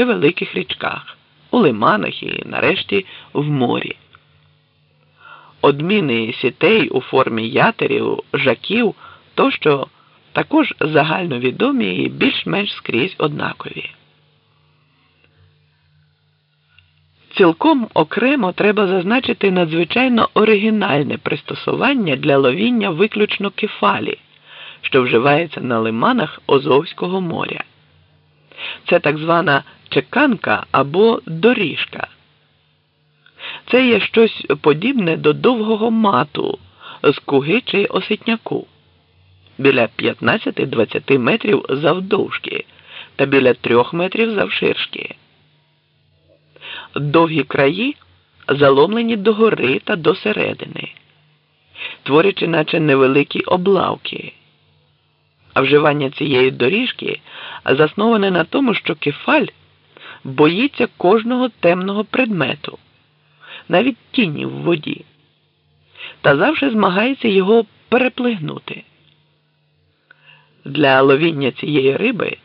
чи великих річках, у лиманах і, нарешті, в морі. Одміни сітей у формі ятерів, жаків тощо також загальновідомі і більш-менш скрізь однакові. Цілком окремо треба зазначити надзвичайно оригінальне пристосування для ловіння виключно кефалі, що вживається на лиманах Озовського моря. Це так звана чеканка або доріжка. Це є щось подібне до довгого мату з куги чи оситняку біля 15-20 метрів завдовжки та біля 3 метрів завширшки. Довгі краї заломлені догори та до середини, творячи наче невеликі облавки. А вживання цієї доріжки засноване на тому, що кефаль боїться кожного темного предмету, навіть тіні в воді, та завжди змагається його переплигнути. Для ловіння цієї риби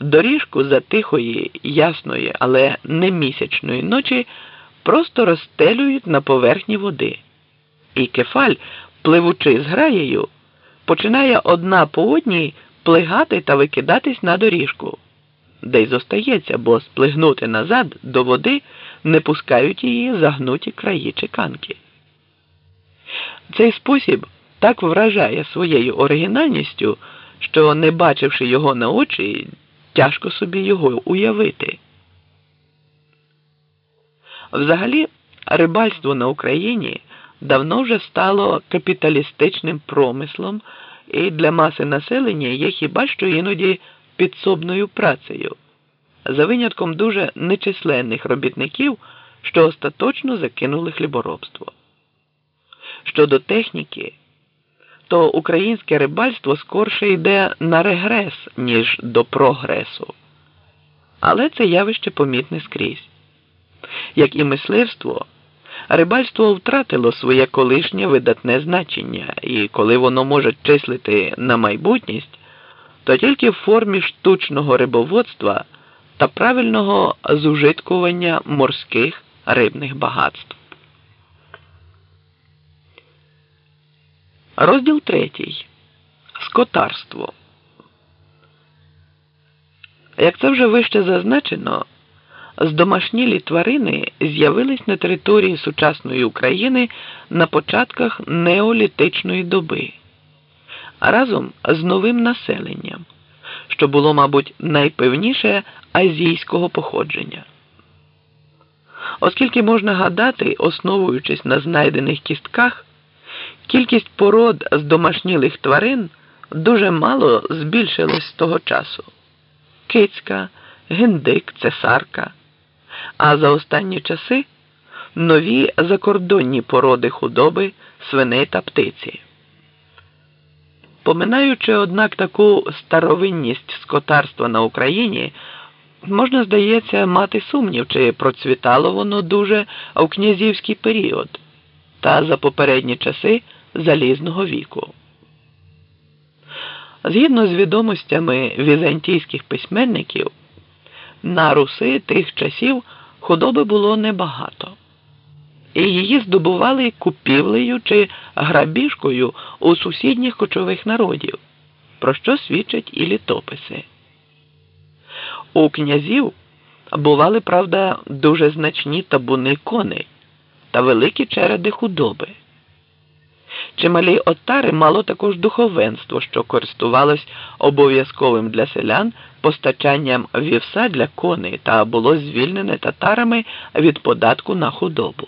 доріжку за тихої, ясної, але не місячної ночі просто розстелюють на поверхні води, і кефаль, пливучи з граєю, починає одна по одній плигати та викидатись на доріжку, де й зостається, бо сплигнути назад до води не пускають її загнуті краї чеканки. Цей спосіб так вражає своєю оригінальністю що, не бачивши його на очі, тяжко собі його уявити. Взагалі, рибальство на Україні давно вже стало капіталістичним промислом і для маси населення є хіба що іноді підсобною працею, за винятком дуже нечисленних робітників, що остаточно закинули хліборобство. Щодо техніки то українське рибальство скорше йде на регрес, ніж до прогресу. Але це явище помітне скрізь. Як і мисливство, рибальство втратило своє колишнє видатне значення, і коли воно може числити на майбутність, то тільки в формі штучного рибоводства та правильного зужиткування морських рибних багатств. Розділ третій. Скотарство. Як це вже вище зазначено, здомашнілі тварини з'явились на території сучасної України на початках неолітичної доби разом з новим населенням, що було, мабуть, найпевніше азійського походження. Оскільки можна гадати, основуючись на знайдених кістках. Кількість пород з домашнілих тварин дуже мало збільшилась з того часу: кицька, гендик, цесарка. А за останні часи нові закордонні породи худоби, свиней та птиці. Поминаючи, однак, таку старовинність скотарства на Україні, можна, здається, мати сумнів, чи процвітало воно дуже у князівський період та за попередні часи залізного віку. Згідно з відомостями візантійських письменників, на руси тих часів худоби було небагато, і її здобували купівлею чи грабіжкою у сусідніх кочових народів, про що свідчать і літописи. У князів бували, правда, дуже значні табуни коней та великі череди худоби. Чималі отари мало також духовенство, що користувалось обов'язковим для селян постачанням вівса для коней та було звільнене татарами від податку на худобу.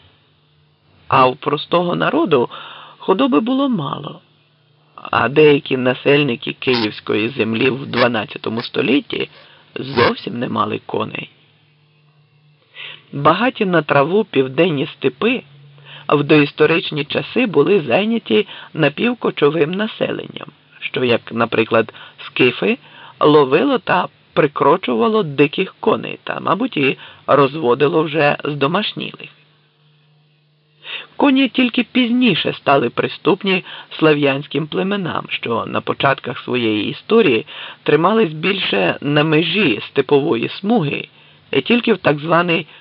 А у простого народу худоби було мало, а деякі насельники київської землі в 12 столітті зовсім не мали коней. Багаті на траву південні степи в доісторичні часи були зайняті напівкочовим населенням, що, як, наприклад, скифи ловило та прикрочувало диких коней та, мабуть, і розводило вже з домашнілих. Коні тільки пізніше стали приступні слав'янським племенам, що на початках своєї історії тримались більше на межі степової смуги і тільки в так званий